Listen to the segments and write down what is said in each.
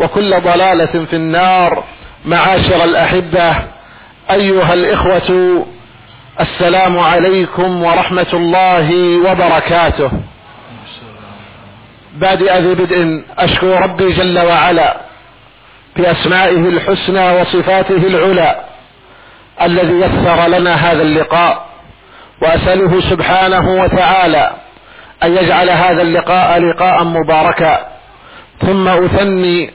وكل ضلالة في النار. معاشر الأحبة أيها الإخوة السلام عليكم ورحمة الله وبركاته. بادئ ذي بدء أشكر ربي جل وعلا بأسمائه الحسنى وصفاته العلى الذي يسر لنا هذا اللقاء وأسأله سبحانه وتعالى أن يجعل هذا اللقاء لقاء مباركا. ثم أثني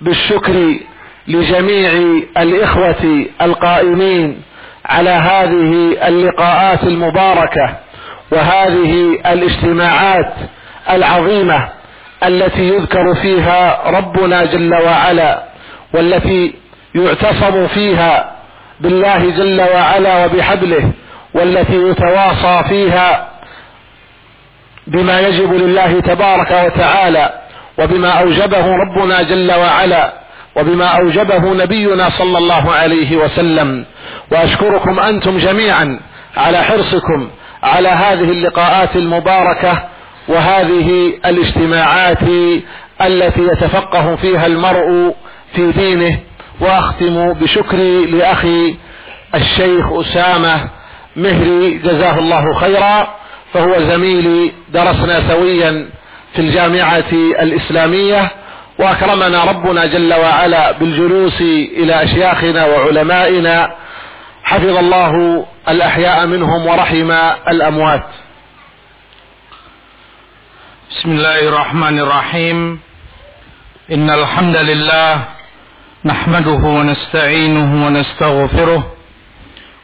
بالشكر لجميع الإخوة القائمين على هذه اللقاءات المباركة وهذه الاجتماعات العظيمة التي يذكر فيها ربنا جل وعلا والتي يعتصم فيها بالله جل وعلا وبحبله والتي يتواصى فيها بما يجب لله تبارك وتعالى وبما أوجبه ربنا جل وعلا وبما أوجبه نبينا صلى الله عليه وسلم. وأشكركم أنتم جميعا على حرصكم على هذه اللقاءات المباركة وهذه الاجتماعات التي يتفقه فيها المرء في دينه. وأختم بشكري لأخي الشيخ أسامة مهري جزاه الله خيرا. فهو زميلي درسنا سويا في الجامعة الإسلامية وأكرمنا ربنا جل وعلا بالجلوس إلى أشياخنا وعلمائنا. حفظ الله الأحياء منهم ورحم الأموات. بسم الله الرحمن الرحيم. إن الحمد لله نحمده ونستعينه ونستغفره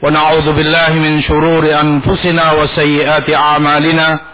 ونعوذ بالله من شرور أنفسنا وسيئات أعمالنا.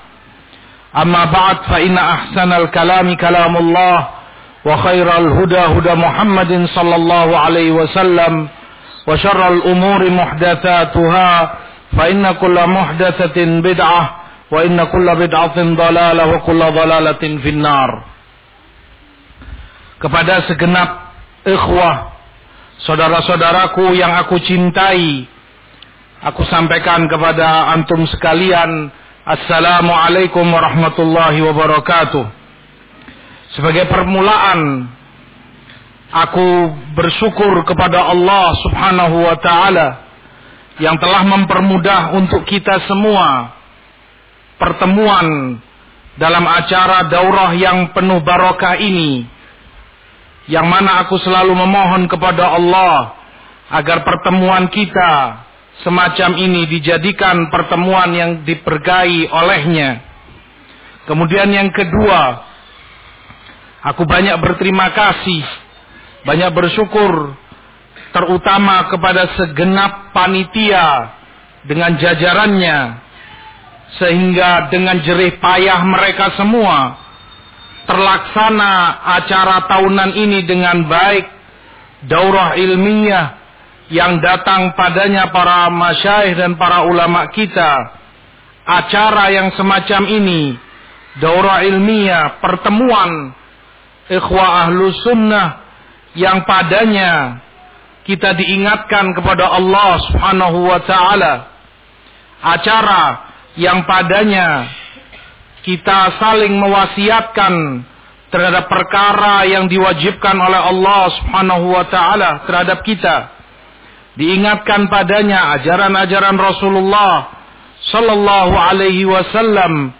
أما بعد فإن أحسن الكلام كلام الله وخير الهدى هدى محمد صلى الله عليه وسلم وشر الأمور محدثاتها فإن كل محدثة بدعة wa inna kulla bid'atin dalalah wa kulla dalalatin finnar. Kepada segenap ikhwah, saudara-saudaraku yang aku cintai, aku sampaikan kepada antum sekalian, Assalamualaikum warahmatullahi wabarakatuh. Sebagai permulaan Aku bersyukur kepada Allah Subhanahu wa taala yang telah mempermudah untuk kita semua pertemuan dalam acara daurah yang penuh barokah ini yang mana aku selalu memohon kepada Allah agar pertemuan kita semacam ini dijadikan pertemuan yang dipergai olehnya. Kemudian yang kedua, aku banyak berterima kasih, banyak bersyukur terutama kepada segenap panitia dengan jajarannya sehingga dengan jerih payah mereka semua terlaksana acara tahunan ini dengan baik daurah ilmiah yang datang padanya para masyaih dan para ulama kita. Acara yang semacam ini daurah ilmiah pertemuan ikhwah ahlu sunnah yang padanya kita diingatkan kepada Allah subhanahu wa ta'ala. Acara yang padanya kita saling mewasiatkan terhadap perkara yang diwajibkan oleh Allah subhanahu wa ta'ala terhadap kita diingatkan padanya ajaran-ajaran Rasulullah sallallahu alaihi wasallam.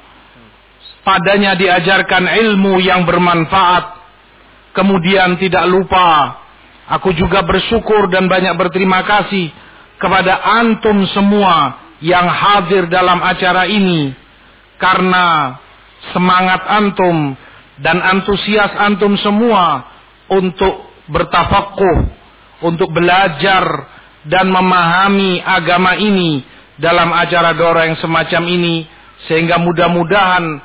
Padanya diajarkan ilmu yang bermanfaat. Kemudian tidak lupa aku juga bersyukur dan banyak berterima kasih kepada antum semua yang hadir dalam acara ini. Karena semangat antum dan antusias antum semua untuk bertafakuh untuk belajar dan memahami agama ini dalam acara dora yang semacam ini sehingga mudah-mudahan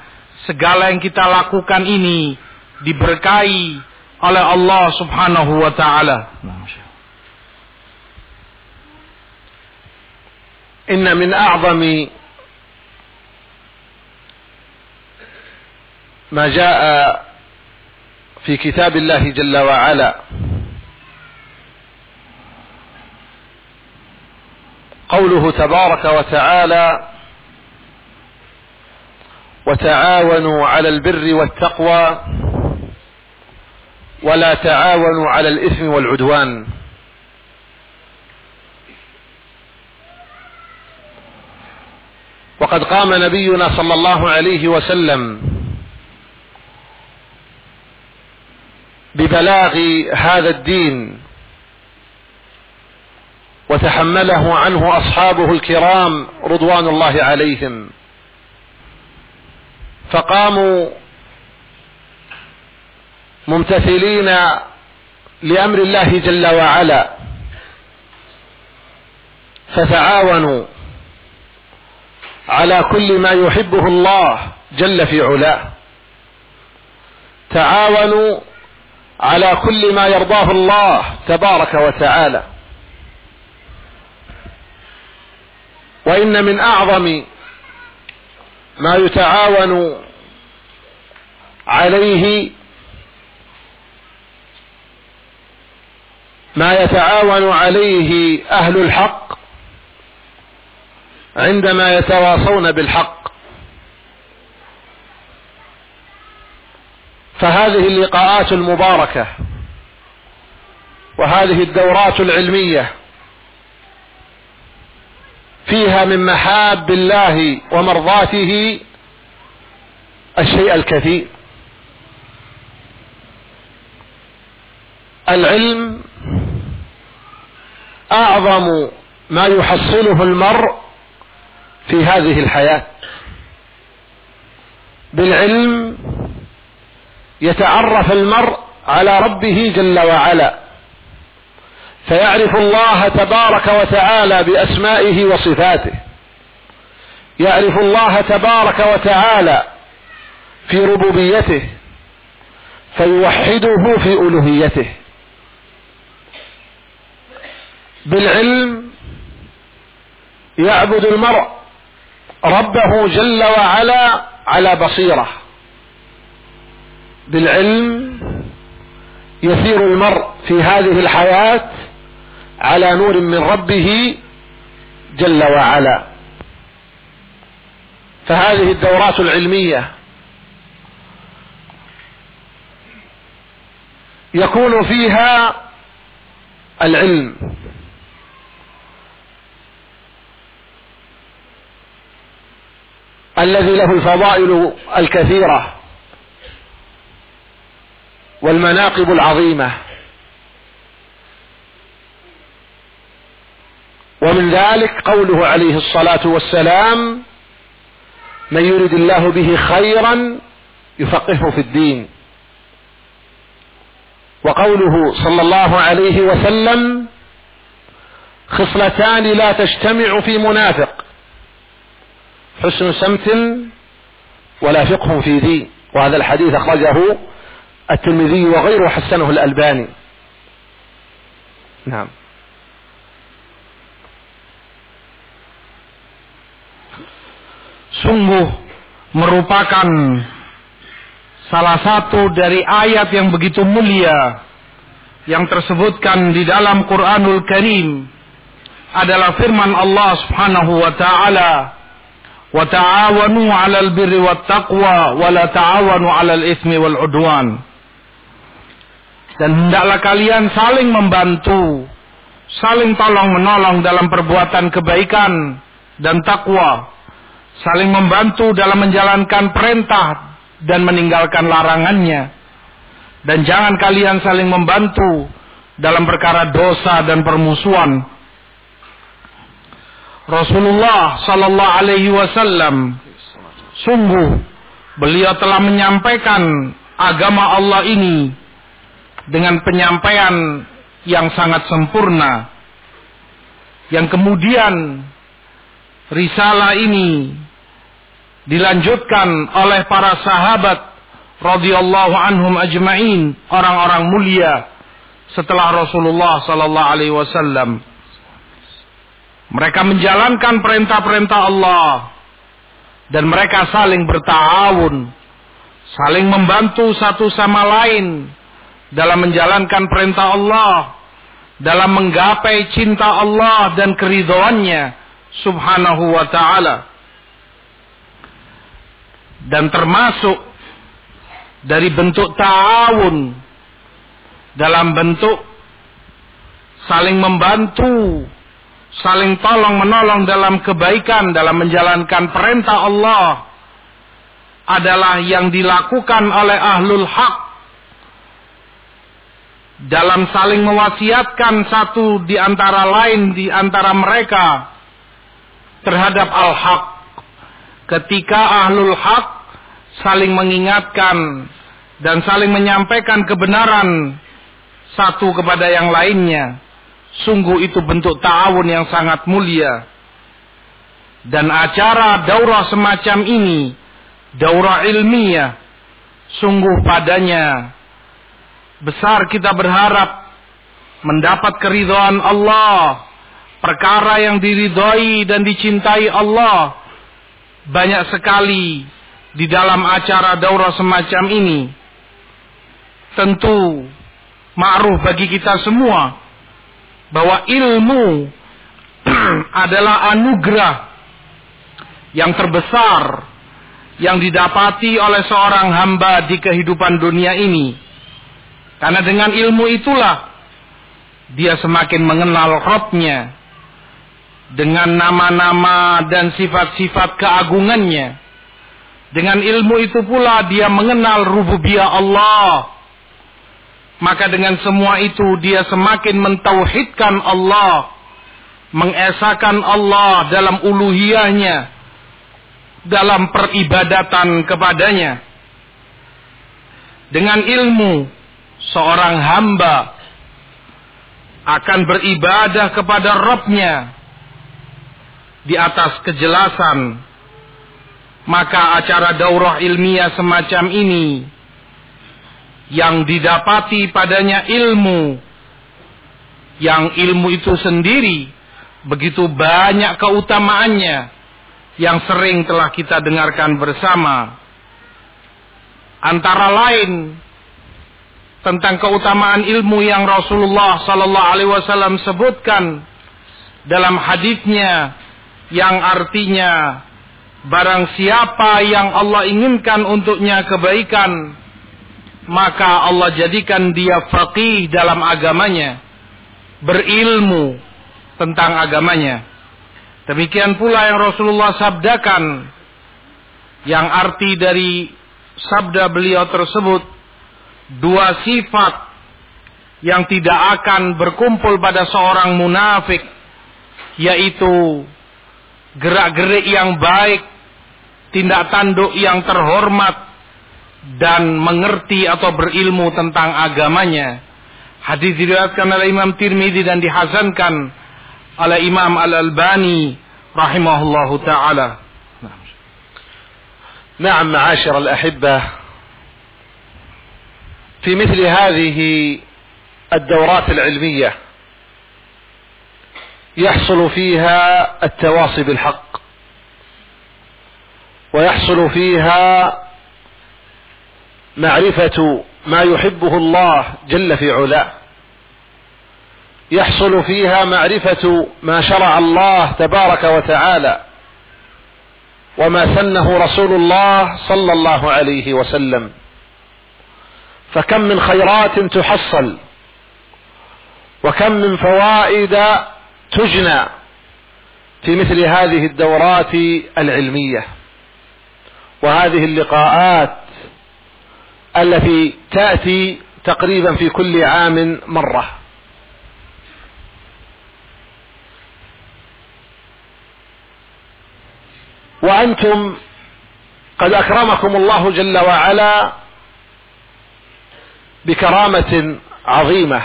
segala yang kita lakukan ini diberkahi oleh Allah Subhanahu wa taala. إن من أعظم ما جاء في كتاب الله جل وعلا قوله تبارك وتعالى وتعاونوا على البر والتقوى ولا تعاونوا على الإثم والعدوان. وقد قام نبينا صلى الله عليه وسلم ببلاغ هذا الدين وتحمله عنه أصحابه الكرام رضوان الله عليهم. فقاموا ممتثلين لأمر الله جل وعلا فتعاونوا على كل ما يحبه الله جل في علاه. تعاونوا على كل ما يرضاه الله تبارك وتعالى. وإن من أعظم ما يتعاون عليه ما يتعاون عليه أهل الحق عندما يتواصون بالحق. فهذه اللقاءات المباركة وهذه الدورات العلمية فيها من محاب الله ومرضاته الشيء الكثير. العلم أعظم ما يحصله المرء في هذه الحياة. بالعلم يتعرف المرء على ربه جل وعلا. فيعرف الله تبارك وتعالى بأسمائه وصفاته. يعرف الله تبارك وتعالى في ربوبيته فيوحده في ألوهيته. بالعلم يعبد المرء ربه جل وعلا على بصيرة. بالعلم يسير المرء في هذه الحياة على نور من ربه جل وعلا. فهذه الدورات العلمية يكون فيها العلم. الذي له الفضائل الكثيرة والمناقب العظيمة. ومن ذلك قوله عليه الصلاة والسلام من يرد الله به خيرا يفقهه في الدين. وقوله صلى الله عليه وسلم خصلتان لا تجتمع في منافق. حسن سمت ولا فقه في دين وهذا الحديث أخرجه الترمذي وغيره حسنه الألباني. نعم. Sungguh merupakan salah satu dari ayat yang begitu mulia yang tersebutkan di dalam Quranul Karim adalah firman Allah Subhanahu wa taala wa ta'awanu 'alal birri wat taqwa wa la ta'awanu 'alal itsmi wal 'udwan. Dan hendaklah kalian saling membantu saling tolong menolong dalam perbuatan kebaikan dan takwa saling membantu dalam menjalankan perintah dan meninggalkan larangannya. Dan jangan kalian saling membantu dalam perkara dosa dan permusuhan. Rasulullah sallallahu alaihi wasallam sungguh beliau telah menyampaikan agama Allah ini dengan penyampaian yang sangat sempurna yang kemudian risalah ini dilanjutkan oleh para sahabat radhiyallahu anhum ajma'in orang-orang mulia setelah Rasulullah sallallahu alaihi wasallam. Mereka menjalankan perintah-perintah Allah dan mereka saling bertawun saling membantu satu sama lain dalam menjalankan perintah Allah dalam menggapai cinta Allah dan keridhoannya subhanahu wa ta'ala dan termasuk dari bentuk ta'awun. Dalam bentuk saling membantu, saling tolong menolong dalam kebaikan dalam menjalankan perintah Allah adalah yang dilakukan oleh ahlul hak dalam saling mewasiatkan satu di antara lain di antara mereka terhadap al-haq. Ketika ahlul hak saling mengingatkan dan saling menyampaikan kebenaran satu kepada yang lainnya. Sungguh itu bentuk ta'awun yang sangat mulia. Dan acara daurah semacam ini, daurah ilmiah, sungguh padanya besar kita berharap mendapat keridhaan Allah, perkara yang diridhoi dan dicintai Allah banyak sekali di dalam acara daurah semacam ini tentu ma'ruf bagi kita semua bahwa ilmu adalah anugerah yang terbesar yang didapati oleh seorang hamba di kehidupan dunia ini. Karena dengan ilmu itulah dia semakin mengenal Robnya dengan nama-nama dan sifat-sifat keagungannya dengan ilmu itu pula dia mengenal rububiyah Allah. Maka dengan semua itu dia semakin mentauhidkan Allah. Mengesahkan Allah dalam uluhiyahnya. Dalam peribadatan kepadanya. Dengan ilmu seorang hamba akan beribadah kepada Robnya di atas kejelasan maka acara daurah ilmiah semacam ini yang didapati padanya ilmu yang ilmu itu sendiri begitu banyak keutamaannya yang sering telah kita dengarkan bersama. Antara lain tentang keutamaan ilmu yang Rasulullah sallallahu alaihi wasallam sebutkan dalam hadisnya yang artinya Barang siapa yang Allah inginkan untuknya kebaikan, maka Allah jadikan dia faqih dalam agamanya, berilmu tentang agamanya. Demikian pula yang Rasulullah sabdakan, yang arti dari sabda beliau tersebut, dua sifat yang tidak akan berkumpul pada seorang munafik, yaitu gerak-gerik yang baik, tindak tanduk yang terhormat, dan mengerti atau berilmu tentang agamanya. Hadis diriwayatkan oleh Imam Tirmidzi dan dihasankan oleh Imam Al-Albani rahimahullahu taala. نعم معاشر الأحبة في مثل هذه الدورات العلمية يحصل فيها التواصي بالحق ويحصل فيها معرفة ما يحبه الله جل في علاه. يحصل فيها معرفة ما شرع الله تبارك وتعالى وما سنه رسول الله صلى الله عليه وسلم. فكم من خيرات تحصل وكم من فوائد تجنى في مثل هذه الدورات العلمية. وهذه اللقاءات التي تأتي تقريبا في كل عام مرة. وأنتم قد أكرمكم الله جل وعلا بكرامة عظيمة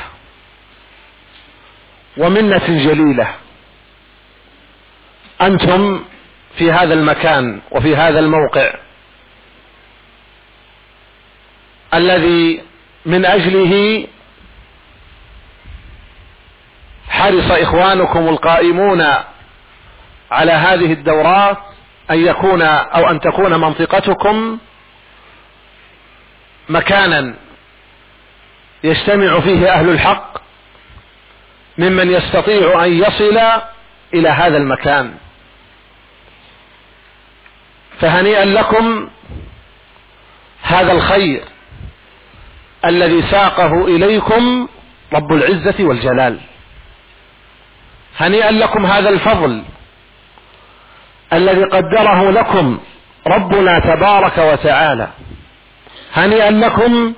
ومنة جليلة. أنتم في هذا المكان وفي هذا الموقع الذي من أجله حرص إخوانكم القائمون على هذه الدورات أن يكون أو أن تكون منطقتكم مكانا يجتمع فيه أهل الحق ممن يستطيع أن يصل إلى هذا المكان. فهنيئا لكم هذا الخير الذي ساقه إليكم رب العزة والجلال. هنيئا لكم هذا الفضل الذي قدره لكم ربنا تبارك وتعالى. هنيئا لكم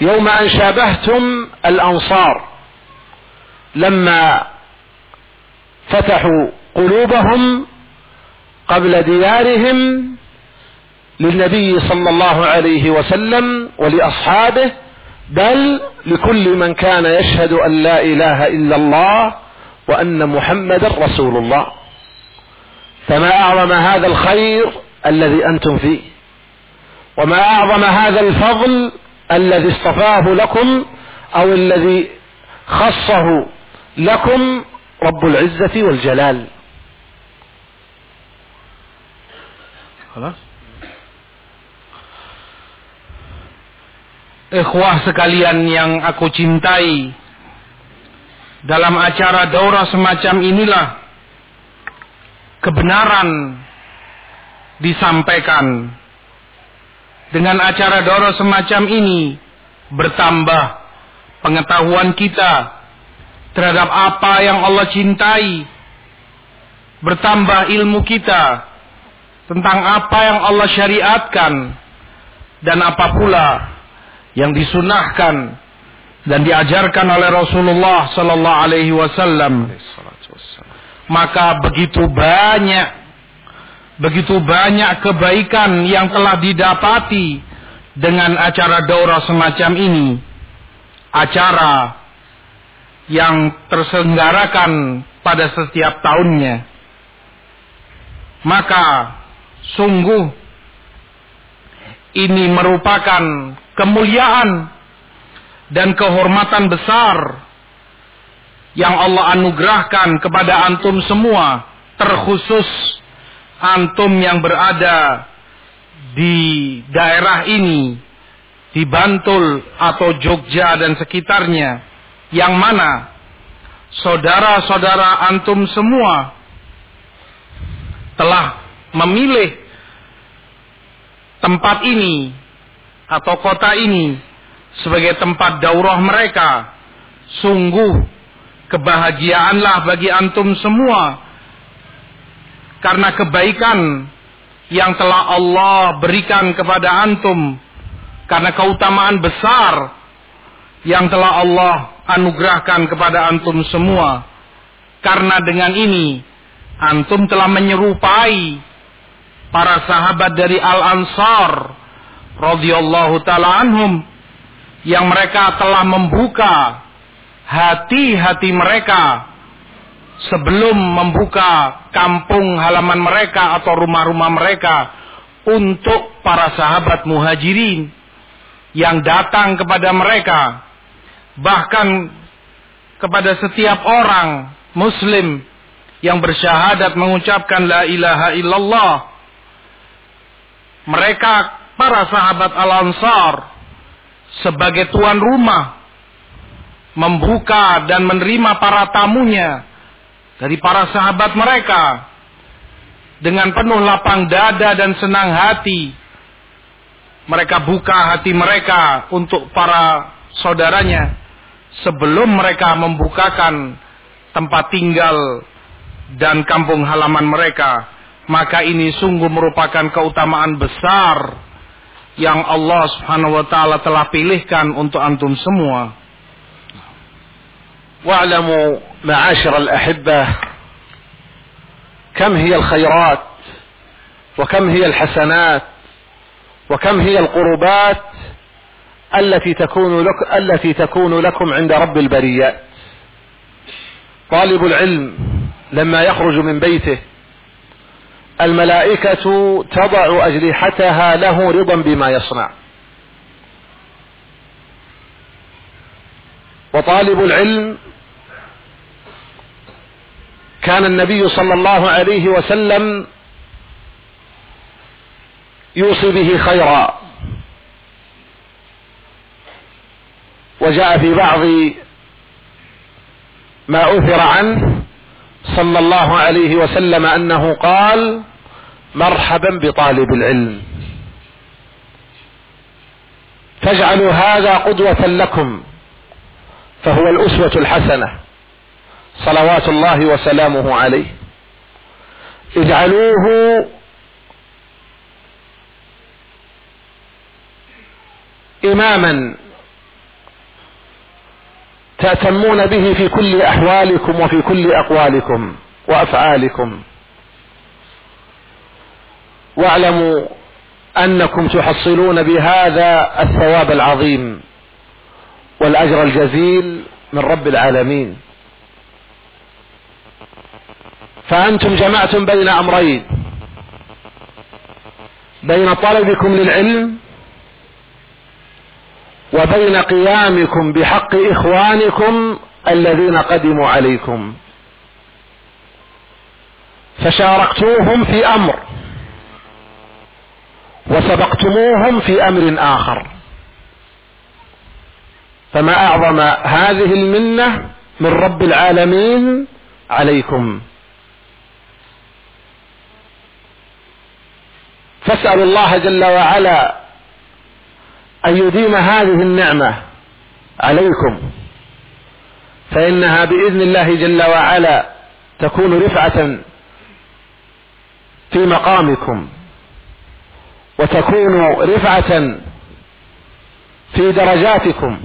يوم أن شابهتم الأنصار لما فتحوا قلوبهم قبل ديارهم للنبي صلى الله عليه وسلم ولأصحابه بل لكل من كان يشهد أن لا إله إلا الله وأن محمد رسول الله. فما أعظم هذا الخير الذي أنتم فيه وما أعظم هذا الفضل الذي اصطفاه لكم أو الذي خصه لكم رب العزة والجلال. Kelas. Ikhwah sekalian yang aku cintai. Dalam acara daurah semacam inilah kebenaran disampaikan. Dengan acara daurah semacam ini bertambah pengetahuan kita terhadap apa yang Allah cintai. Bertambah ilmu kita tentang apa yang Allah syariatkan dan apa pula yang disunahkan dan diajarkan oleh Rasulullah sallallahu alaihi wasallam. Maka begitu banyak begitu banyak kebaikan yang telah didapati dengan acara daurah semacam ini acara yang terselenggarakan pada setiap tahunnya maka sungguh ini merupakan kemuliaan dan kehormatan besar yang Allah anugerahkan kepada antum semua, terkhusus antum yang berada di daerah ini, di Bantul atau Jogja dan sekitarnya, yang mana saudara-saudara antum semua telah memilih tempat ini atau kota ini sebagai tempat daurah mereka. Sungguh kebahagiaanlah bagi antum semua karena kebaikan yang telah Allah berikan kepada antum karena keutamaan besar yang telah Allah anugerahkan kepada antum semua karena dengan ini antum telah menyerupai para sahabat dari Al-Ansar radhiyallahu taala anhum yang mereka telah membuka hati-hati mereka sebelum membuka kampung halaman mereka atau rumah-rumah mereka untuk para sahabat muhajirin yang datang kepada mereka. Bahkan kepada setiap orang muslim yang bersyahadat mengucapkan la ilaha illallah mereka para sahabat al-ansar sebagai tuan rumah membuka dan menerima para tamunya dari para sahabat mereka dengan penuh lapang dada dan senang hati. Mereka buka hati mereka untuk para saudaranya sebelum mereka membukakan tempat tinggal dan kampung halaman mereka. Maka ini sungguh merupakan keutamaan besar yang Allah Subhanahu wa taala telah pilihkan untuk antum semua. واعلموا معاشر الأحبة كم هي الخيرات وكم هي الحسنات وكم هي القربات التي تكون لك التي تكون لكم عند رب البريات طالب العلم لما يخرج من بيته الملائكة تضع أجنحتها له رضا بما يصنع. وطالب العلم كان النبي صلى الله عليه وسلم يوصي به خيرا. وجاء في بعض ما أثر عنه صلى الله عليه وسلم أنه قال مرحبا بطالب العلم. فاجعلوا هذا قدوة لكم فهو الأسوة الحسنة. صلوات الله وسلامه عليه. اجعلوه إماما تأتمون به في كل أحوالكم وفي كل أقوالكم وأفعالكم. واعلموا أنكم تحصلون بهذا الثواب العظيم والأجر الجزيل من رب العالمين. فأنتم جمعتم بين أمرين بين طلبكم للعلم وبين قيامكم بحق إخوانكم الذين قدموا عليكم. فشاركتوهم في أمر وسبقتموهم في أمر آخر. فما أعظم هذه المنة من رب العالمين عليكم. فاسألوا الله جل وعلا أن يديم هذه النعمة عليكم فإنها بإذن الله جل وعلا تكون رفعة في مقامكم وتكون رفعة في درجاتكم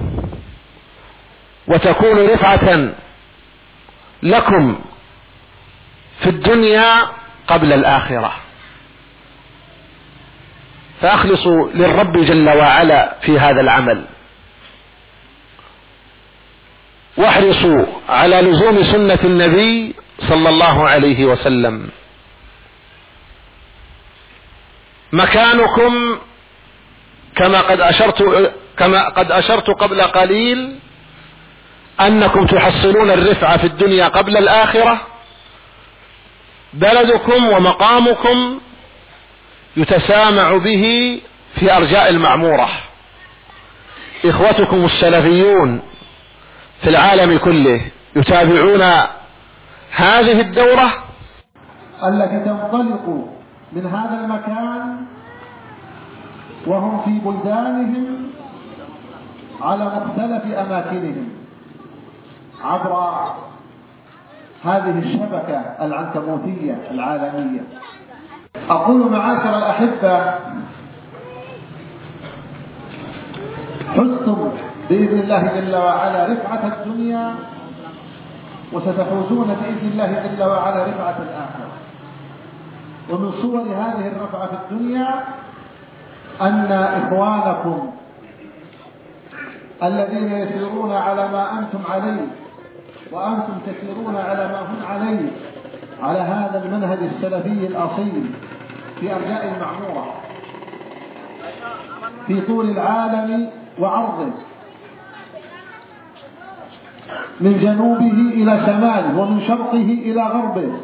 وتكون رفعة لكم في الدنيا قبل الآخرة. فأخلصوا للرب جل وعلا في هذا العمل. واحرصوا على لزوم سنة النبي صلى الله عليه وسلم. مكانكم كما قد أشرت كما قد أشرت قبل قليل أنكم تحصلون الرفعة في الدنيا قبل الآخرة. بلدكم ومقامكم يتسامع به في أرجاء المعمورة. إخوتكم السلفيون في العالم كله يتابعون هذه الدورة؟ أنك تنطلق من هذا المكان وهم في بلدانهم على مختلف أماكنهم عبر هذه الشبكة العنكبوتية العالمية. أقول معاشر الأحبة حزتم بإذن الله جل وعلا رفعة الدنيا وستفوزون بإذن الله جل وعلا رفعة الآخرة. ومن صور هذه الرفعة في الدنيا أن إخوانكم الذين يسيرون على ما أنتم عليه وأنتم تسيرون على ما هم عليه على هذا المنهج السلفي الأصيل في أرجاء المعمورة في طول العالم وعرضه من جنوبه إلى شماله ومن شرقه إلى غربه.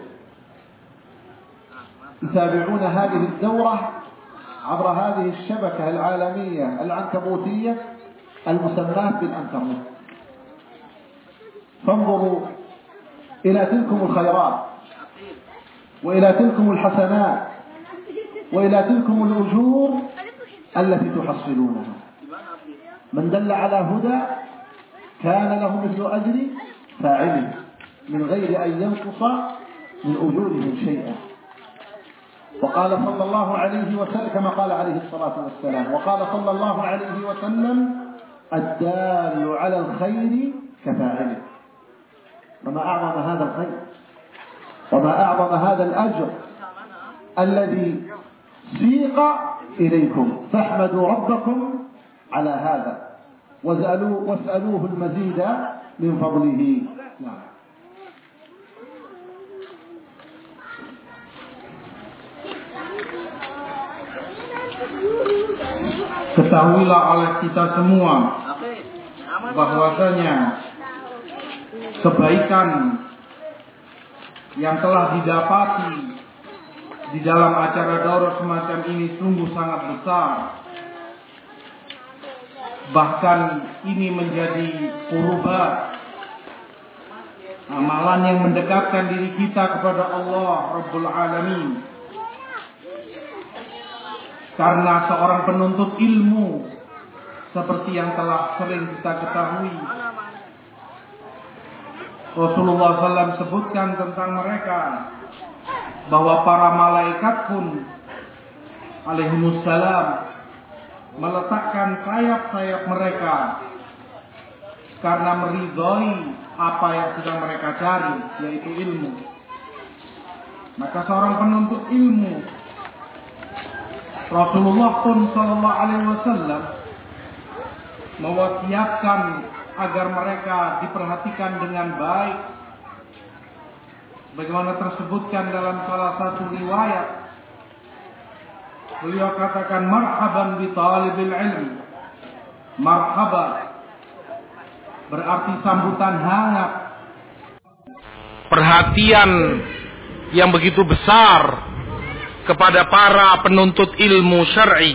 يتابعون هذه الدورة عبر هذه الشبكة العالمية العنكبوتية المسماة بالإنترنت. فانظروا إلى تلكم الخيرات. وإلى تلكم الحسنات وإلى تلكم الأجور التي تحصلونها. من دل على هدى كان له مثل أجر فاعله من غير أن ينقص من أجورهم شيئا. وقال صلى الله عليه وسلم كما قال عليه الصلاة والسلام وقال صلى الله عليه وسلم الدال على الخير كفاعله. وما أعظم هذا الخير؟ وما أعظم هذا الأجر الذي سيق إليكم. فاحمدوا ربكم على هذا واسألوه, واسألوه المزيد من فضله. نعم. Ketahuilah oleh kita semua bahwasanya kebaikan yang telah didapati di dalam acara daurah semacam ini sungguh sangat besar. Bahkan ini menjadi kurban amalan yang mendekatkan diri kita kepada Allah Rabbul Alamin. Karena seorang penuntut ilmu seperti yang telah sering kita ketahui Rasulullah SAW sebutkan tentang mereka bahwa para malaikat pun alaihimussalam meletakkan sayap-sayap mereka karena meridhoi apa yang sedang mereka cari yaitu ilmu. Maka seorang penuntut ilmu Rasulullah pun Sallallahu Alaihi Wasallam mewasiatkan agar mereka diperhatikan dengan baik. Bagaimana tersebutkan dalam salah satu riwayat. Beliau katakan marhaban bi talibil ilmi. Marhaba berarti sambutan hangat. Perhatian yang begitu besar kepada para penuntut ilmu syar'i.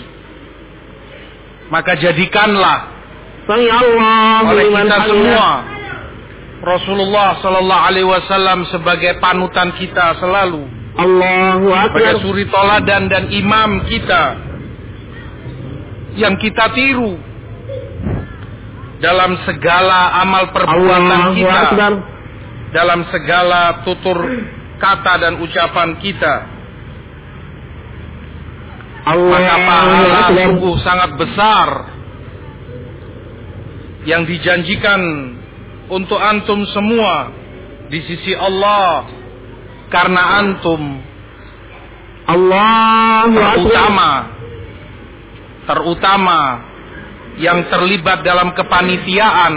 Maka jadikanlah oleh kita semua. Rasulullah Sallallahu Alaihi Wasallam sebagai panutan kita selalu. Allahu Sebagai suri toladan dan imam kita. Yang kita tiru. Dalam segala amal perbuatan kita, dalam segala tutur kata dan ucapan kita. Maka pahala sungguh sangat besar yang dijanjikan untuk antum semua di sisi Allah karena antum Allah terutama terutama yang terlibat dalam kepanitiaan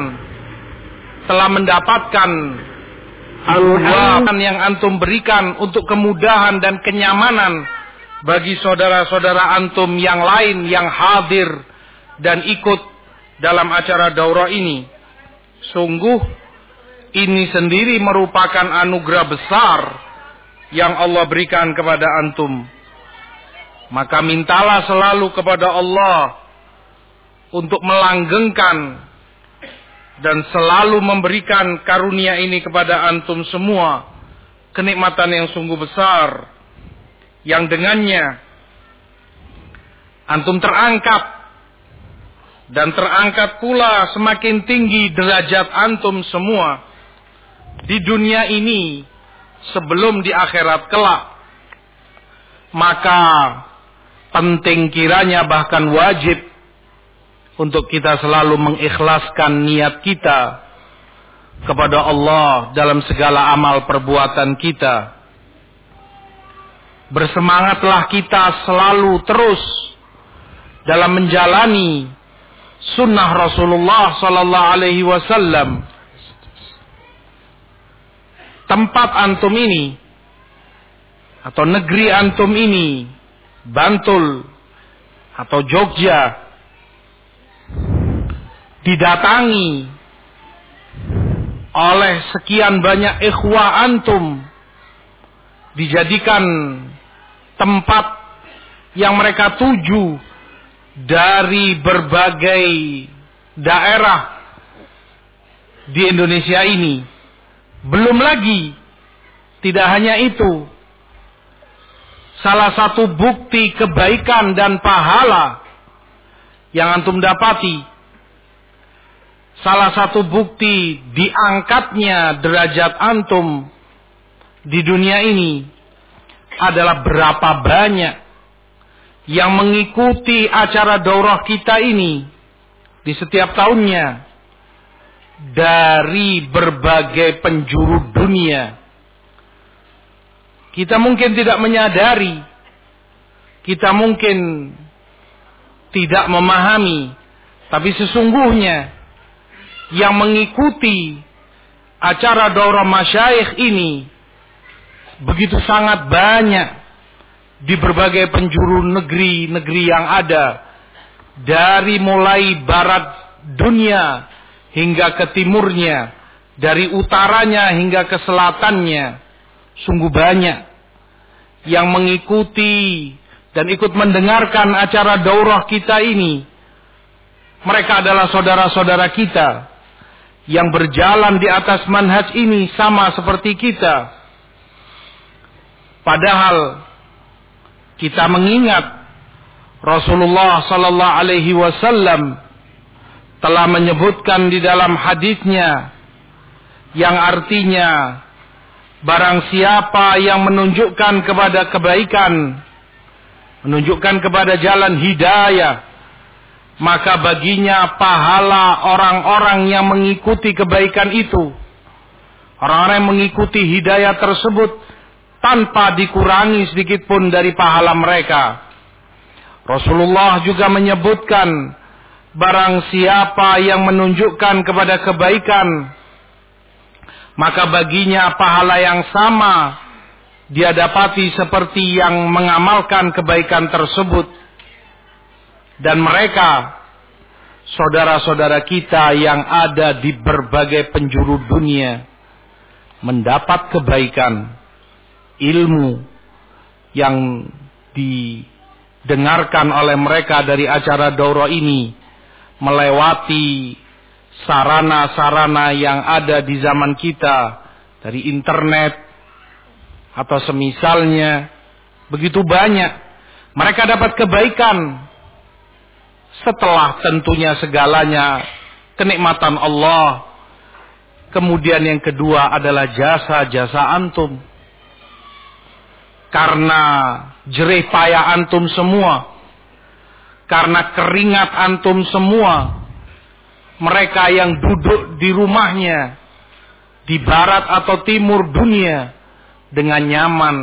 telah mendapatkan kemudahan yang antum berikan untuk kemudahan dan kenyamanan bagi saudara-saudara antum yang lain yang hadir dan ikut dalam acara daurah ini. Sungguh ini sendiri merupakan anugerah besar yang Allah berikan kepada antum. Maka mintalah selalu kepada Allah untuk melanggengkan dan selalu memberikan karunia ini kepada antum semua. Kenikmatan yang sungguh besar yang dengannya Antum terangkat dan terangkat pula semakin tinggi derajat antum semua di dunia ini sebelum di akhirat kelak. Maka penting kiranya bahkan wajib untuk kita selalu mengikhlaskan niat kita kepada Allah dalam segala amal perbuatan kita. Bersemangatlah kita selalu terus dalam menjalani sunnah Rasulullah Sallallahu Alaihi Wasallam. Tempat antum ini atau negeri antum ini, Bantul atau Jogja, didatangi oleh sekian banyak ikhwah antum dijadikan tempat yang mereka tuju dari berbagai daerah di Indonesia ini. Belum lagi, tidak hanya itu, salah satu bukti kebaikan dan pahala yang antum dapati, salah satu bukti diangkatnya derajat antum di dunia ini adalah berapa banyak yang mengikuti acara daurah kita ini di setiap tahunnya dari berbagai penjuru dunia. Kita mungkin tidak menyadari, kita mungkin tidak memahami, tapi sesungguhnya yang mengikuti acara daurah masyayikh ini begitu sangat banyak di berbagai penjuru negeri-negeri yang ada dari mulai barat dunia hingga ke timurnya dari utaranya hingga ke selatannya sungguh banyak yang mengikuti dan ikut mendengarkan acara daurah kita ini. Mereka adalah saudara-saudara kita yang berjalan di atas manhaj ini sama seperti kita. Padahal kita mengingat Rasulullah sallallahu alaihi wasallam telah menyebutkan di dalam hadisnya yang artinya barang siapa yang menunjukkan kepada kebaikan menunjukkan kepada jalan hidayah maka baginya pahala orang-orang yang mengikuti kebaikan itu. Orang-orang yang mengikuti hidayah tersebut tanpa dikurangi sedikit pun dari pahala mereka. Rasulullah juga menyebutkan barang siapa yang menunjukkan kepada kebaikan maka baginya pahala yang sama dia dapati seperti yang mengamalkan kebaikan tersebut dan mereka saudara-saudara kita yang ada di berbagai penjuru dunia mendapat kebaikan ilmu yang didengarkan oleh mereka dari acara daurah ini melewati sarana-sarana yang ada di zaman kita dari internet atau semisalnya begitu banyak. Mereka dapat kebaikan setelah tentunya segalanya kenikmatan Allah. Kemudian yang kedua adalah jasa-jasa antum karena jerih payah antum semua, karena keringat antum semua, mereka yang duduk di rumahnya, di barat atau timur dunia, dengan nyaman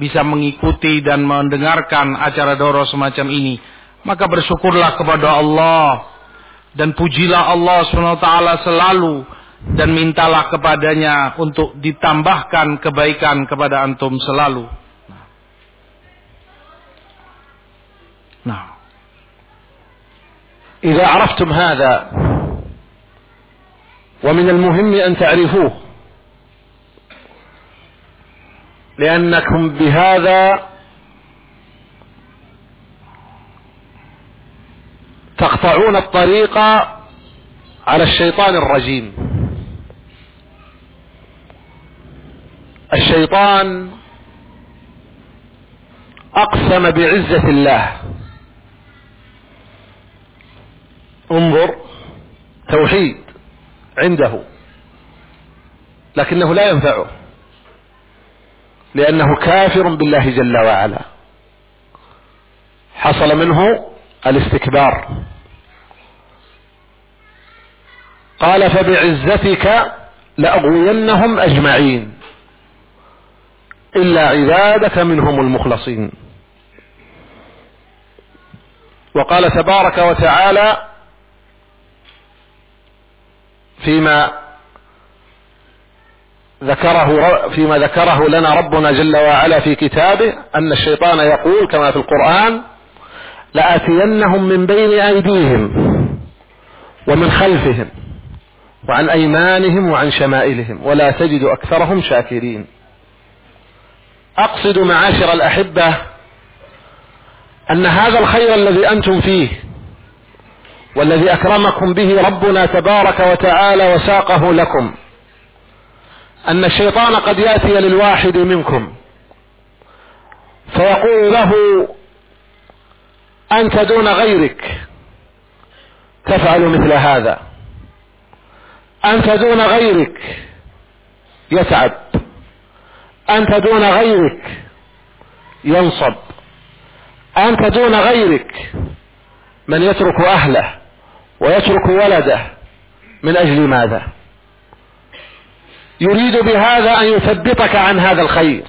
bisa mengikuti dan mendengarkan acara doro semacam ini. Maka bersyukurlah kepada Allah. Dan pujilah Allah SWT selalu. Dan mintalah kepadanya untuk ditambahkan kebaikan kepada antum selalu. نعم. إذا عرفتم هذا ومن المهم أن تعرفوه لأنكم بهذا تقطعون الطريق على الشيطان الرجيم. الشيطان أقسم بعزة الله. انظر توحيد عنده لكنه لا ينفعه لأنه كافر بالله جل وعلا. حصل منه الاستكبار. قال فبعزتك لأغوينهم أجمعين إلا عبادك منهم المخلصين. وقال تبارك وتعالى فيما ذكره فيما ذكره لنا ربنا جل وعلا في كتابه أن الشيطان يقول كما في القرآن لآتينهم من بين أيديهم ومن خلفهم وعن أيمانهم وعن شمائلهم ولا تجد أكثرهم شاكرين. أقصد معاشر الأحبة أن هذا الخير الذي أنتم فيه والذي أكرمكم به ربنا تبارك وتعالى وساقه لكم. أن الشيطان قد يأتي للواحد منكم. فيقول له أنت دون غيرك. تفعل مثل هذا. أنت دون غيرك. يتعب. أنت دون غيرك. ينصب. أنت دون غيرك. من يترك أهله. ويترك ولده. من أجل ماذا؟ يريد بهذا أن يثبتك عن هذا الخير.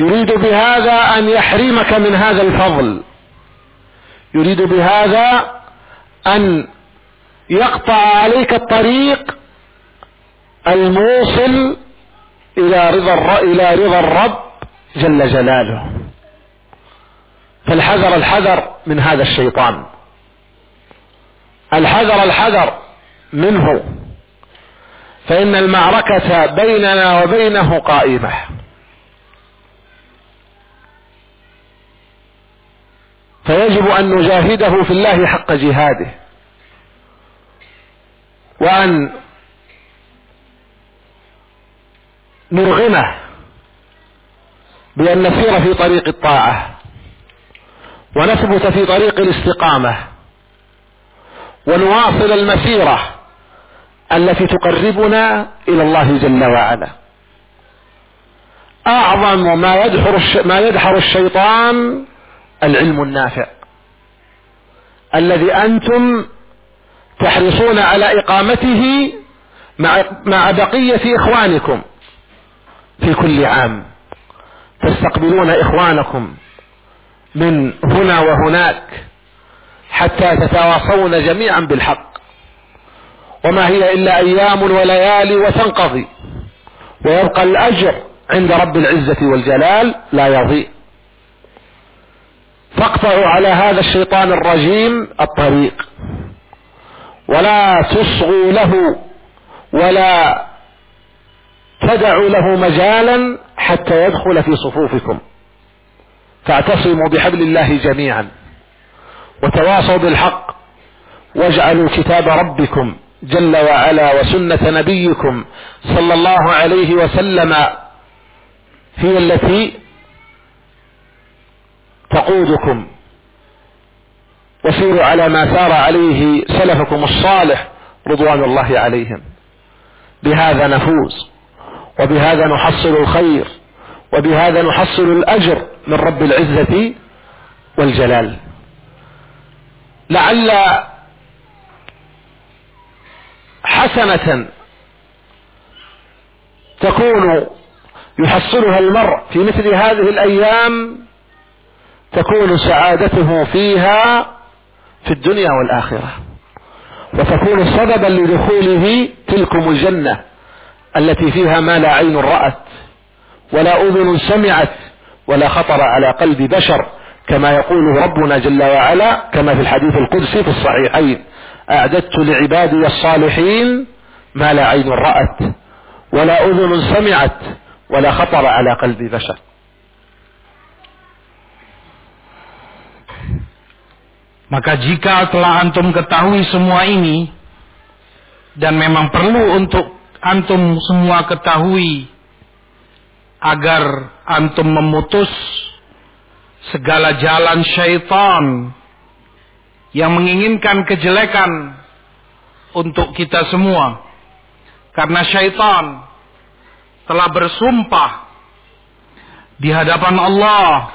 يريد بهذا أن يحرمك من هذا الفضل. يريد بهذا أن يقطع عليك الطريق الموصل إلى رضا إلى رضا الرب جل جلاله. فالحذر الحذر من هذا الشيطان. الحذر الحذر منه. فإن المعركة بيننا وبينه قائمة. فيجب أن نجاهده في الله حق جهاده. وأن نرغمه بأن نسير في طريق الطاعة. ونثبت في طريق الاستقامة. ونواصل المسيرة التي تقربنا إلى الله جل وعلا. أعظم ما يدحر ما يدحر الشيطان العلم النافع الذي أنتم تحرصون على إقامته مع مع بقية إخوانكم في كل عام. تستقبلون إخوانكم من هنا وهناك. حتى تتواصون جميعا بالحق. وما هي إلا أيام وليالي وتنقضي. ويبقى الأجر عند رب العزة والجلال لا يضيء فاقطعوا على هذا الشيطان الرجيم الطريق. ولا تصغوا له ولا تدعوا له مجالا حتى يدخل في صفوفكم. فاعتصموا بحبل الله جميعا. وتواصوا بالحق واجعلوا كتاب ربكم جل وعلا وسنة نبيكم صلى الله عليه وسلم هي التي تقودكم. وسيروا على ما سار عليه سلفكم الصالح رضوان الله عليهم. بهذا نفوز وبهذا نحصل الخير وبهذا نحصل الأجر من رب العزة والجلال. لعل حسنة تكون يحصلها المرء في مثل هذه الأيام تكون سعادته فيها في الدنيا والآخرة. وتكون سببا لدخوله تلكم الجنة التي فيها ما لا عين رأت ولا أذن سمعت ولا خطر على قلب بشر كما يقول ربنا جل وعلا كما في الحديث القدسي في الصحيحين أعددت لعبادي الصالحين ما لا عين رأت ولا أذن سمعت ولا خطر على قلب بشر. Maka jika telah antum ketahui semua ini dan memang perlu untuk antum semua ketahui agar antum memutus segala jalan syaitan yang menginginkan kejelekan untuk kita semua. Karena syaitan telah bersumpah di hadapan Allah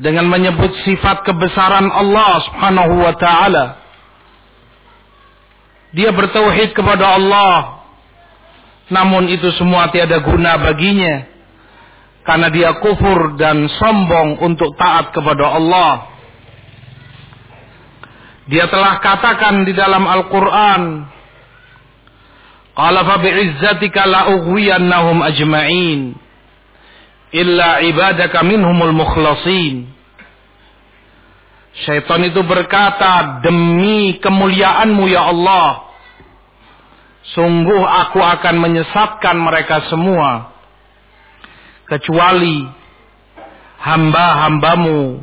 dengan menyebut sifat kebesaran Allah Subhanahu wa taala. Dia bertauhid kepada Allah. Namun itu semua tiada guna baginya karena dia kufur dan sombong untuk taat kepada Allah. Dia telah katakan di dalam Al-Qur'an, "Qala fa bi'izzatika la ughwiyannahum ajma'in illa ibadaka minhumul mukhlasin." Syaitan itu berkata, "Demi kemuliaanmu ya Allah, sungguh aku akan menyesatkan mereka semua kecuali hamba-hambamu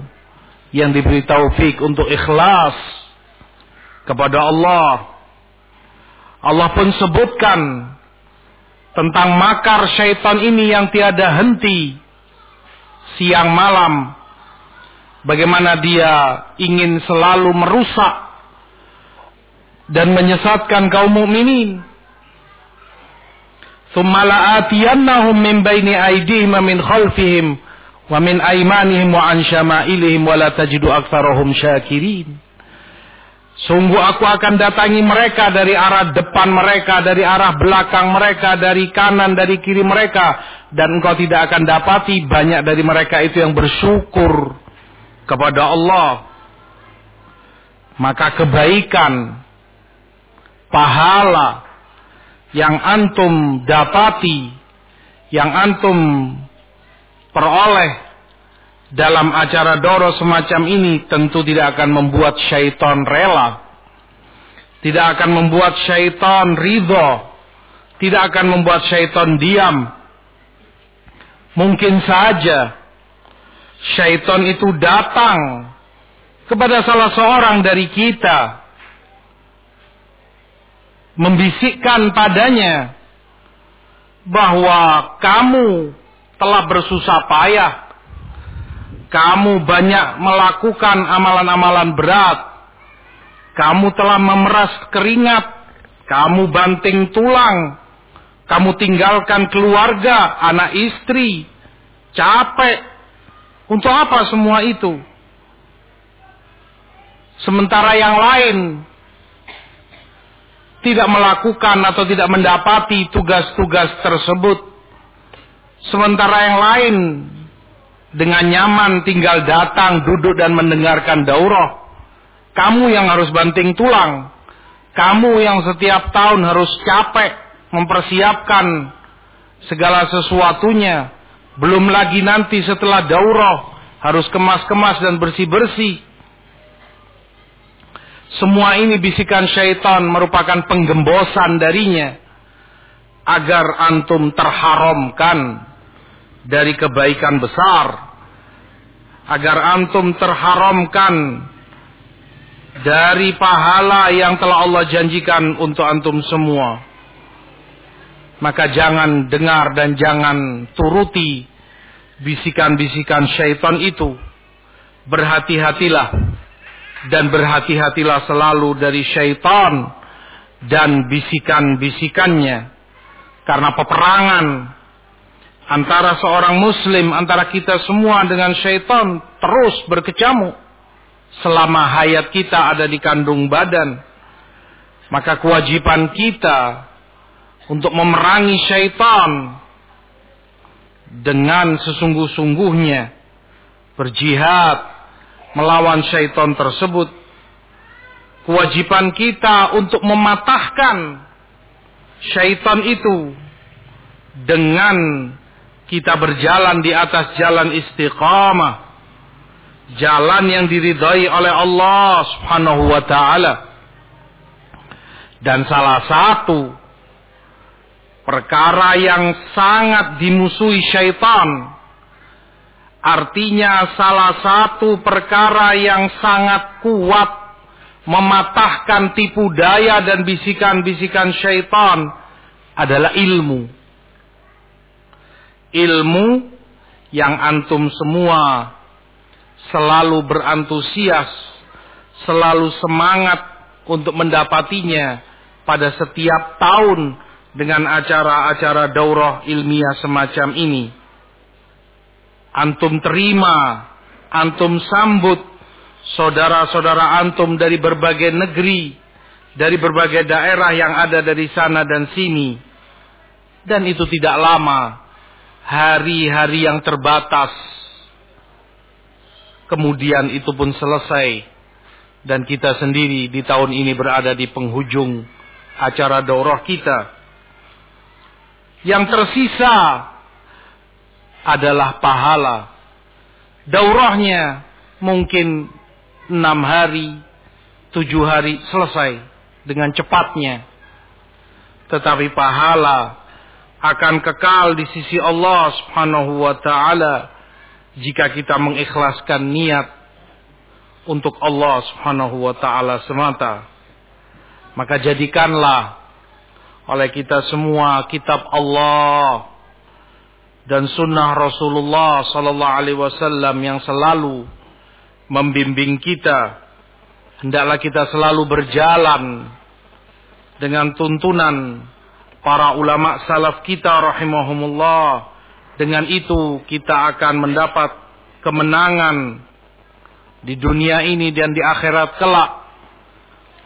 yang diberi taufik untuk ikhlas kepada Allah. Allah pun sebutkan tentang makar syaitan ini yang tiada henti siang malam. Bagaimana dia ingin selalu merusak dan menyesatkan kaum mukminin. Min min. Sungguh aku akan datangi mereka dari arah depan mereka, dari arah belakang mereka, dari kanan, dari kiri mereka. Dan engkau tidak akan dapati banyak dari mereka itu yang bersyukur kepada Allah. Maka kebaikan, pahala yang antum dapati, yang antum peroleh dalam acara doro semacam ini tentu tidak akan membuat syaitan rela. Tidak akan membuat syaitan ridho. Tidak akan membuat syaitan diam. Mungkin saja syaitan itu datang kepada salah seorang dari kita. Membisikkan padanya bahwa kamu telah bersusah payah kamu banyak melakukan amalan-amalan berat. Kamu telah memeras keringat. Kamu banting tulang. Kamu tinggalkan keluarga, anak istri. Capek. Untuk apa semua itu? Sementara yang lain tidak melakukan atau tidak mendapati tugas-tugas tersebut. Sementara yang lain dengan nyaman tinggal datang, duduk dan mendengarkan daurah. Kamu yang harus banting tulang. Kamu yang setiap tahun harus capek mempersiapkan segala sesuatunya. Belum lagi nanti setelah daurah harus kemas-kemas dan bersih-bersih. Semua ini bisikan syaitan merupakan penggembosan darinya agar antum terharamkan dari kebaikan besar agar antum terharamkan dari pahala yang telah Allah janjikan untuk antum semua. Maka jangan dengar dan jangan turuti bisikan-bisikan syaitan itu. Berhati-hatilah dan berhati-hatilah selalu dari syaitan dan bisikan-bisikannya. Karena peperangan antara seorang muslim, antara kita semua dengan syaitan terus berkecamuk selama hayat kita ada di kandung badan. Maka kewajiban kita untuk memerangi syaitan dengan sesungguh-sungguhnya berjihad melawan syaitan tersebut. Kewajiban kita untuk mematahkan syaitan itu dengan kita berjalan di atas jalan istiqamah. Jalan yang diridhai oleh Allah subhanahu wa ta'ala. Dan salah satu perkara yang sangat dimusuhi syaitan. Artinya salah satu perkara yang sangat kuat mematahkan tipu daya dan bisikan-bisikan syaitan adalah ilmu ilmu yang antum semua selalu berantusias, selalu semangat untuk mendapatinya pada setiap tahun dengan acara-acara daurah ilmiah semacam ini. Antum terima, antum sambut saudara-saudara antum dari berbagai negeri, dari berbagai daerah yang ada dari sana dan sini. Dan itu tidak lama, hari-hari yang terbatas. Kemudian itu pun selesai dan kita sendiri di tahun ini berada di penghujung acara daurah kita. Yang tersisa adalah pahala. Daurahnya mungkin enam hari, tujuh hari selesai dengan cepatnya. Tetapi pahala akan kekal di sisi Allah Subhanahu wa taala jika kita mengikhlaskan niat untuk Allah Subhanahu wa taala semata. Maka jadikanlah oleh kita semua kitab Allah dan sunnah Rasulullah sallallahu alaihi wasallam yang selalu membimbing kita. Hendaklah kita selalu berjalan dengan tuntunan para ulama salaf kita rahimahumullah. Dengan itu kita akan mendapat kemenangan di dunia ini dan di akhirat kelak.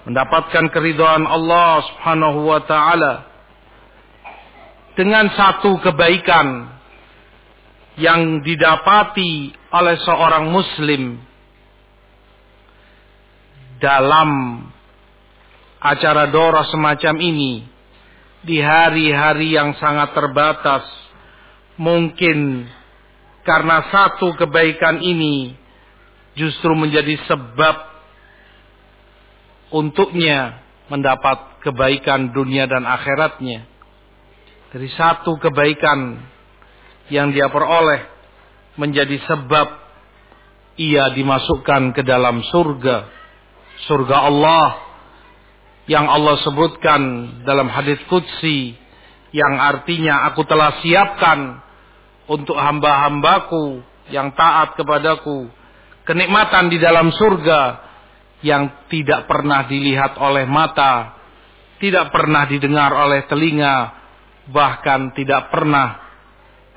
Mendapatkan keridhaan Allah subhanahu wa ta'ala. Dengan satu kebaikan yang didapati oleh seorang muslim dalam acara dora semacam ini di hari-hari yang sangat terbatas. Mungkin karena satu kebaikan ini justru menjadi sebab untuknya mendapat kebaikan dunia dan akhiratnya. Dari satu kebaikan yang dia peroleh menjadi sebab ia dimasukkan ke dalam surga surga Allah yang Allah sebutkan dalam hadis qudsi yang artinya aku telah siapkan untuk hamba-hambaku yang taat kepadaku kenikmatan di dalam surga yang tidak pernah dilihat oleh mata, tidak pernah didengar oleh telinga, bahkan tidak pernah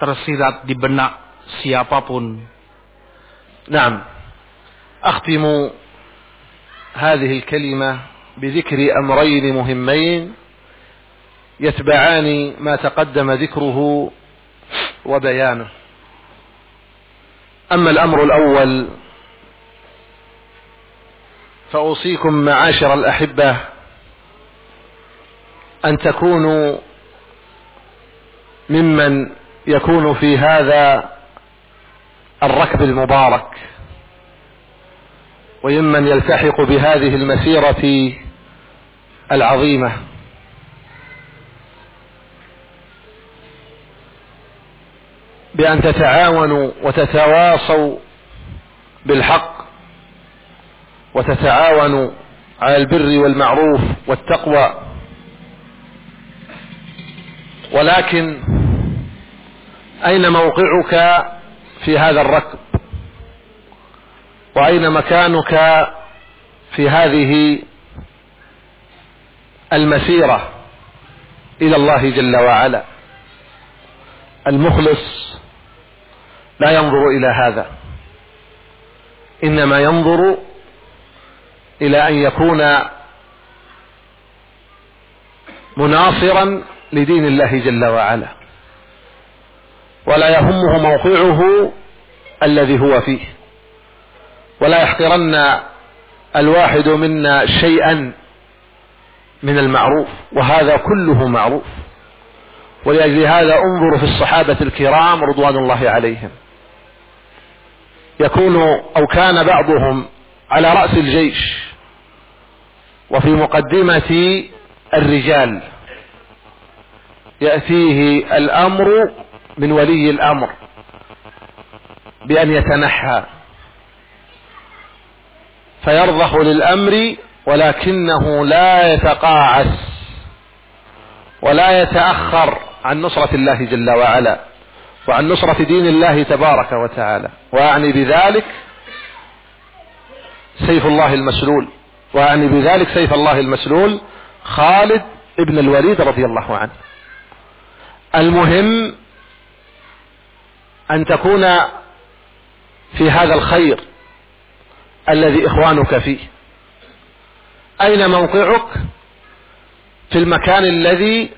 tersirat di benak siapapun. نعم أختم هذه الكلمة بذكر أمرين مهمين يتبعان ما تقدم ذكره وبيانه أما الأمر الأول فأوصيكم معاشر الأحبة أن تكونوا ممن يكون في هذا الركب المبارك وممن يلتحق بهذه المسيرة العظيمة. بأن تتعاونوا وتتواصوا بالحق وتتعاونوا على البر والمعروف والتقوى. ولكن أين موقعك في هذا الركب؟ وأين مكانك في هذه المسيرة إلى الله جل وعلا؟ المخلص لا ينظر إلى هذا. إنما ينظر إلى أن يكون مناصرا لدين الله جل وعلا. ولا يهمه موقعه الذي هو فيه. ولا يحقرن الواحد منا شيئا من المعروف وهذا كله معروف. ولأجل هذا انظروا في الصحابة الكرام رضوان الله عليهم. يكون أو كان بعضهم على رأس الجيش وفي مقدمة الرجال. يأتيه الأمر من ولي الأمر بأن يتنحى. فيرضخ للأمر ولكنه لا يتقاعس ولا يتأخر عن نصرة الله جل وعلا وعن نصرة دين الله تبارك وتعالى. وأعني بذلك سيف الله المسلول. وأعني بذلك سيف الله المسلول خالد ابن الوليد رضي الله عنه. المهم أن تكون في هذا الخير الذي إخوانك فيه. أين موقعك؟ في المكان الذي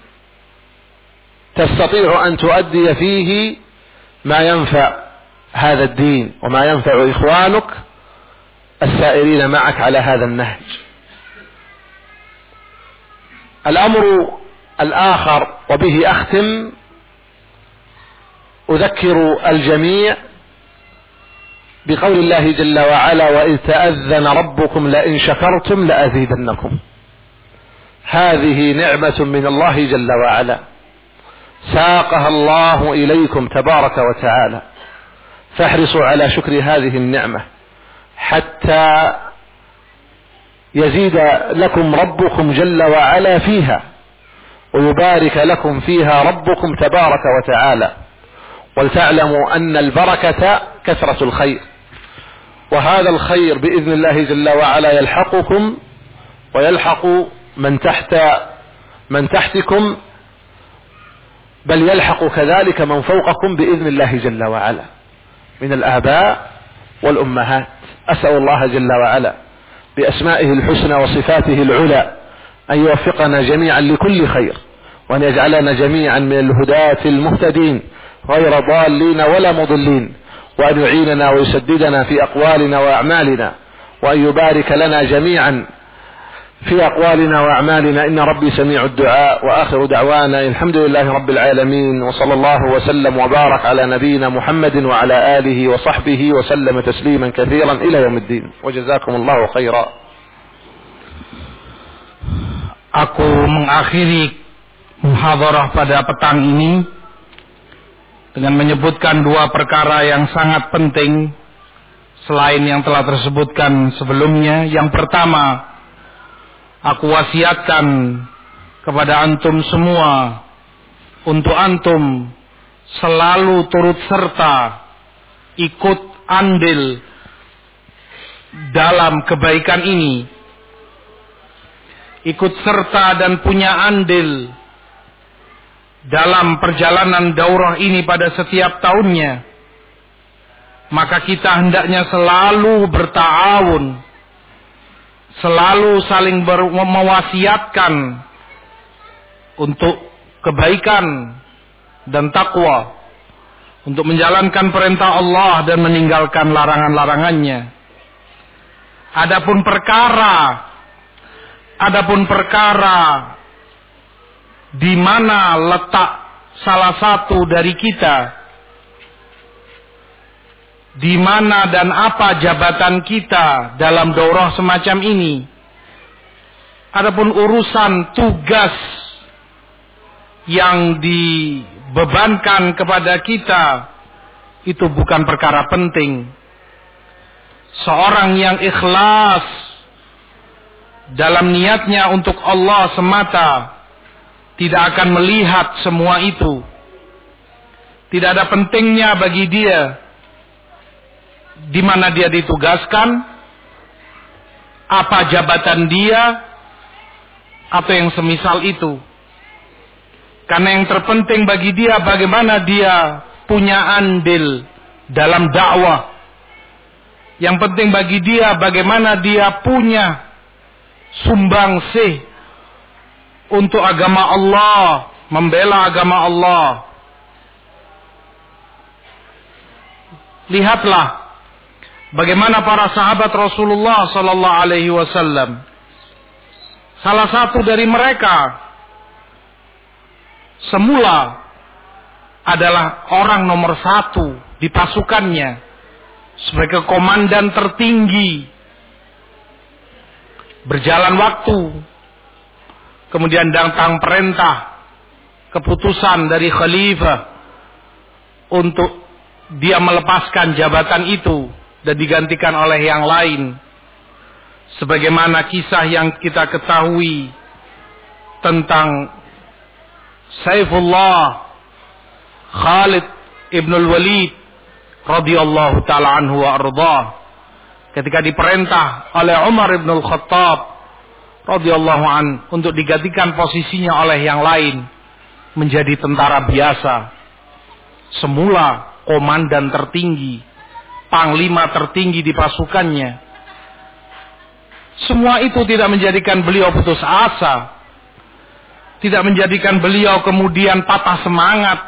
تستطيع أن تؤدي فيه ما ينفع هذا الدين وما ينفع إخوانك السائرين معك على هذا النهج. الأمر الآخر وبه أختم أذكر الجميع بقول الله جل وعلا وإذ تأذن ربكم لئن شكرتم لأزيدنكم. هذه نعمة من الله جل وعلا. ساقها الله إليكم تبارك وتعالى. فاحرصوا على شكر هذه النعمة حتى يزيد لكم ربكم جل وعلا فيها ويبارك لكم فيها ربكم تبارك وتعالى. ولتعلموا أن البركة كثرة الخير. وهذا الخير بإذن الله جل وعلا يلحقكم ويلحق من تحت من تحتكم بل يلحق كذلك من فوقكم بإذن الله جل وعلا من الآباء والأمهات. أسأل الله جل وعلا بأسمائه الحسنى وصفاته العلى أن يوفقنا جميعا لكل خير وأن يجعلنا جميعا من الهداة المهتدين. غير ضالين ولا مضلين وأن يعيننا ويسددنا في أقوالنا وأعمالنا وأن يبارك لنا جميعا في أقوالنا وأعمالنا. إن ربي سميع الدعاء وآخر دعوانا الحمد لله رب العالمين وصلى الله وسلم وبارك على نبينا محمد وعلى آله وصحبه وسلم تسليما كثيرا إلى يوم الدين. وجزاكم الله خيرا. Aku mengakhiri muhadarah pada petang ini. Dengan menyebutkan dua perkara yang sangat penting selain yang telah tersebutkan sebelumnya. Yang pertama, aku wasiatkan kepada antum semua untuk antum selalu turut serta ikut andil dalam kebaikan ini ikut serta dan punya andil dalam perjalanan daurah ini pada setiap tahunnya maka kita hendaknya selalu bertawun selalu saling mewasiatkan untuk kebaikan dan takwa untuk menjalankan perintah Allah dan meninggalkan larangan-larangannya. Adapun perkara adapun perkara di mana letak salah satu dari kita di mana dan apa jabatan kita dalam daurah semacam ini. Adapun urusan tugas yang dibebankan kepada kita itu bukan perkara penting. Seorang yang ikhlas dalam niatnya untuk Allah semata tidak akan melihat semua itu. Tidak ada pentingnya bagi dia di mana dia ditugaskan, apa jabatan dia, atau yang semisal itu. Karena yang terpenting bagi dia bagaimana dia punya andil dalam dakwah. Yang penting bagi dia bagaimana dia punya sumbang sih untuk agama Allah, membela agama Allah. Lihatlah Bagaimana para sahabat Rasulullah sallallahu alaihi wasallam? Salah satu dari mereka semula adalah orang nomor satu di pasukannya sebagai komandan tertinggi. Berjalan waktu, kemudian datang perintah, keputusan dari khalifah untuk dia melepaskan jabatan itu dan digantikan oleh yang lain. Sebagaimana kisah yang kita ketahui tentang Saifullah Khalid ibn al-Walid radhiyallahu taala anhu wa arda ketika diperintah oleh Umar bin Al-Khattab radhiyallahu an untuk digantikan posisinya oleh yang lain menjadi tentara biasa. Semula komandan tertinggi, panglima tertinggi di pasukannya. Semua itu tidak menjadikan beliau putus asa. Tidak menjadikan beliau kemudian patah semangat.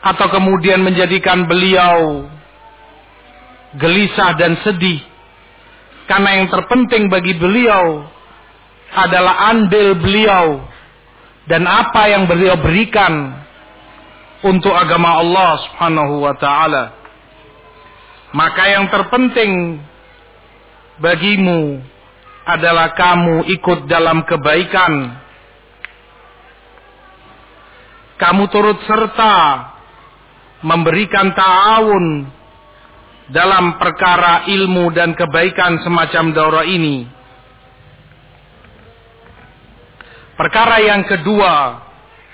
Atau kemudian menjadikan beliau gelisah dan sedih. Karena yang terpenting bagi beliau adalah andil beliau dan apa yang beliau berikan untuk agama Allah Subhanahu wa taala. Maka yang terpenting bagimu adalah kamu ikut dalam kebaikan. Kamu turut serta memberikan ta'awun dalam perkara ilmu dan kebaikan semacam daurah ini. Perkara yang kedua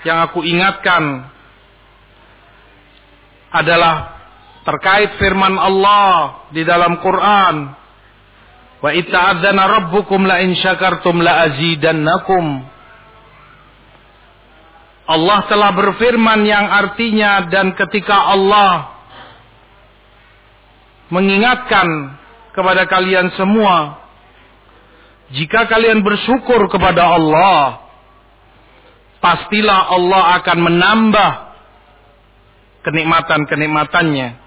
yang aku ingatkan adalah terkait firman Allah di dalam Quran Wa ita'adzana rabbukum la in syakartum la azidannakum. Allah telah berfirman yang artinya dan ketika Allah mengingatkan kepada kalian semua jika kalian bersyukur kepada Allah pastilah Allah akan menambah kenikmatan-kenikmatannya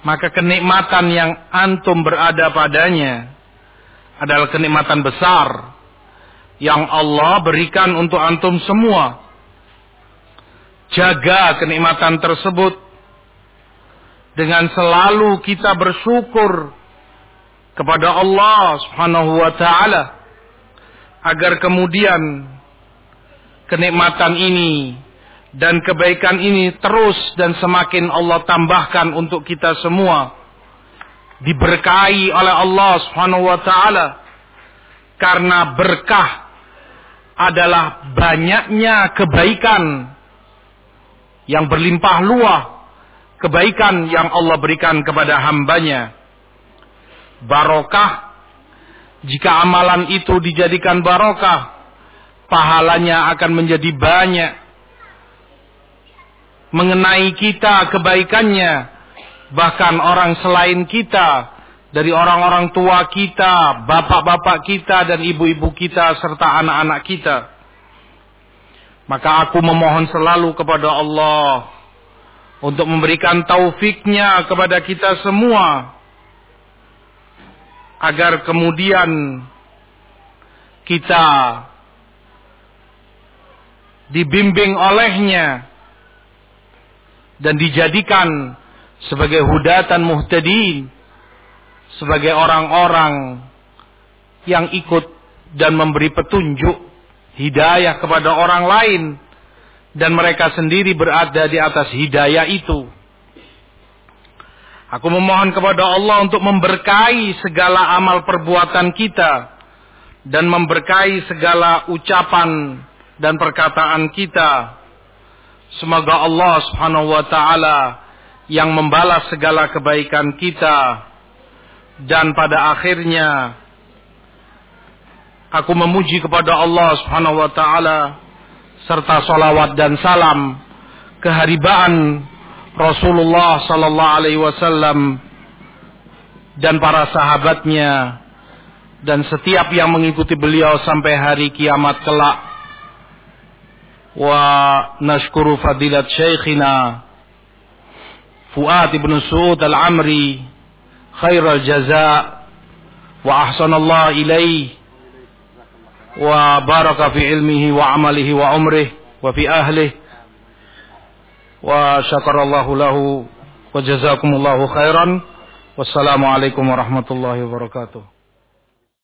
maka kenikmatan yang antum berada padanya adalah kenikmatan besar yang Allah berikan untuk antum semua. Jaga kenikmatan tersebut dengan selalu kita bersyukur kepada Allah Subhanahu wa taala agar kemudian kenikmatan ini dan kebaikan ini terus dan semakin Allah tambahkan untuk kita semua diberkahi oleh Allah Subhanahu wa taala. Karena berkah adalah banyaknya kebaikan yang berlimpah luah kebaikan yang Allah berikan kepada hambanya. Barokah. Jika amalan itu dijadikan barokah pahalanya akan menjadi banyak. Mengenai kita kebaikannya bahkan orang selain kita dari orang-orang tua kita, bapak-bapak kita dan ibu-ibu kita serta anak-anak kita. Maka aku memohon selalu kepada Allah untuk memberikan taufiknya kepada kita semua agar kemudian kita dibimbing olehnya dan dijadikan sebagai hudatan muhtadin sebagai orang-orang yang ikut dan memberi petunjuk hidayah kepada orang lain dan mereka sendiri berada di atas hidayah itu. Aku memohon kepada Allah untuk memberkahi segala amal perbuatan kita. Dan memberkahi segala ucapan dan perkataan kita. Semoga Allah Subhanahu wa taala yang membalas segala kebaikan kita. Dan pada akhirnya aku memuji kepada Allah Subhanahu wa taala serta solawat dan salam keharibaan Rasulullah Sallallahu Alaihi Wasallam dan para sahabatnya dan setiap yang mengikuti beliau sampai hari kiamat kelak. Wa nashkuru fadilat syekhina Fuad ibn Su'ud al-Amri khairal jaza wa ahsanallah ilaih وبارك في علمه وعمله وعمره وفي أهله وشكر الله له وجزاكم الله خيرا والسلام عليكم ورحمة الله وبركاته